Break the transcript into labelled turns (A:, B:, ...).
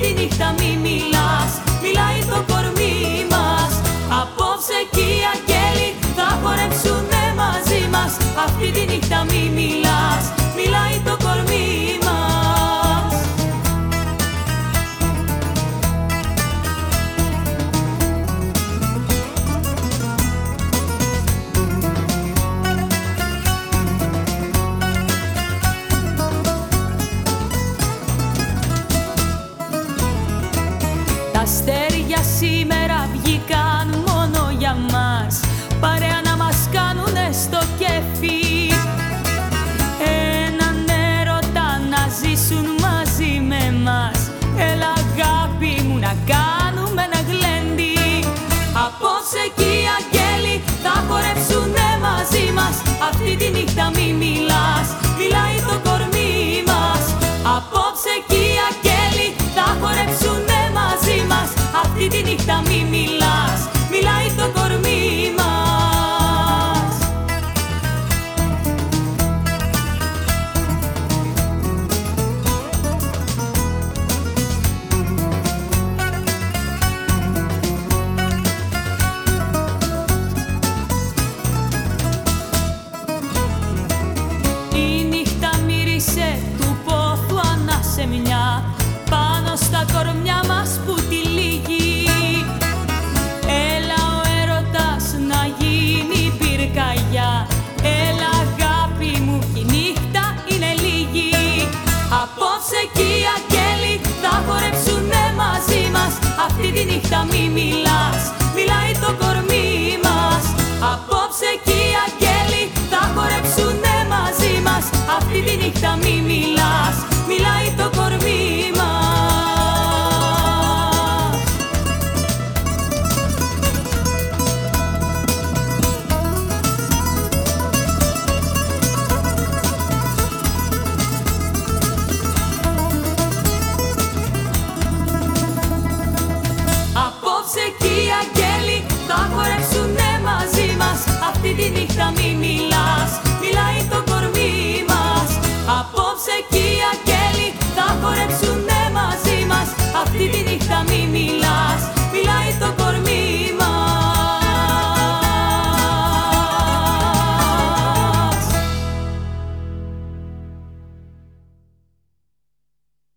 A: τη νύχτα μη μιλάς. Μιλάει το κορμί μας. Απόψε και οι αγγέλοι θα χορέψουνε μαζί μας. Αυτή τη νύχτα μη μιλάς. Αστέρια